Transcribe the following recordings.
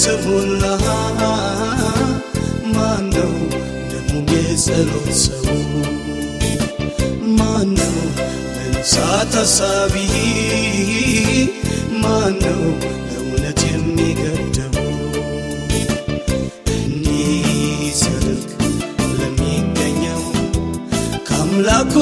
የተሞላ ማነው? ደግሞ የጸሎት ሰው ማነው? ለነፍሳት አሳቢ ማነው? ለእውነት የሚገደቡ እንዲሰርቅ ለሚገኘው ከአምላኩ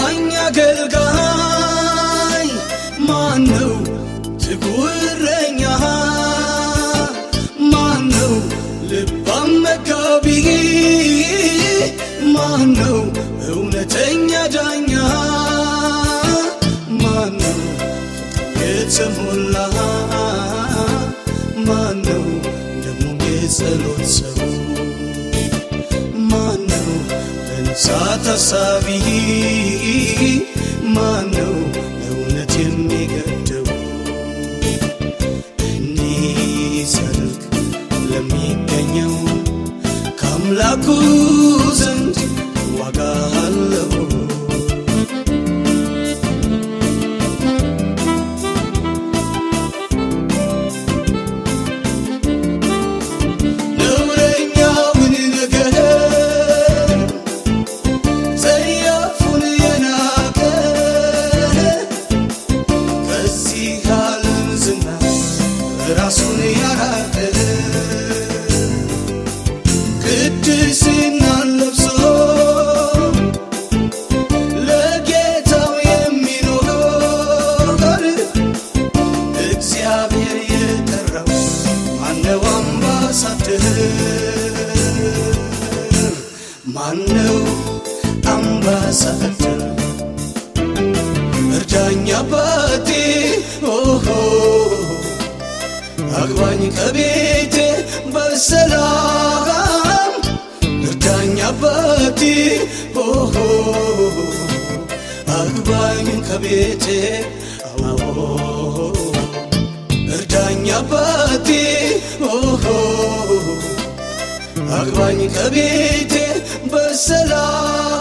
ታማኝ አገልጋይ ማነው? ትጉ እረኛ ማነው? ልባም መጋቢ ማነው? እውነተኛ ዳኛ ማነው? የተሞላ ማነው? ደግሞ የጸሎት ሰው saatasaa fi maanoo namoota jennee. ራሱን ያራቀ ቅድስናን ለብሶ ለጌታው የሚኖር እግዚአብሔር የጠራው ማነው? አምባሳደር ማነው? አምባሳደር እርዳኝ አግባኝ ከቤቴ በሰላም እርዳኝ አባቴ ኦሆ አግባኝ ከቤቴ አዎ እርዳኝ አባቴ ኦሆ አግባኝ ከቤቴ በሰላም